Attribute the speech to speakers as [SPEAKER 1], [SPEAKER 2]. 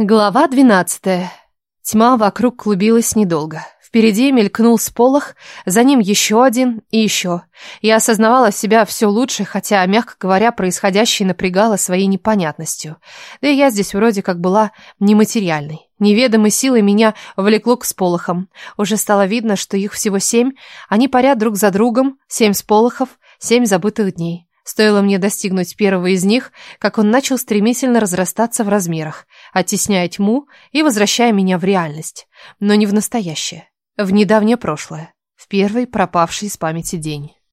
[SPEAKER 1] Глава двенадцатая. Тьма вокруг клубилась недолго. Впереди мелькнул сполох, за ним еще один и еще. Я осознавала себя все лучше, хотя, мягко говоря, происходящее напрягало своей непонятностью. Да и я здесь вроде как была нематериальной. Неведомой силой меня влекло к сполохам. Уже стало видно, что их всего семь. Они парят друг за другом. Семь сполохов, семь забытых дней. Стоило мне достигнуть первого из них, как он начал стремительно разрастаться в размерах, оттесняя тьму и возвращая меня в реальность, но не в настоящее, в недавнее прошлое, в первый пропавший из памяти день.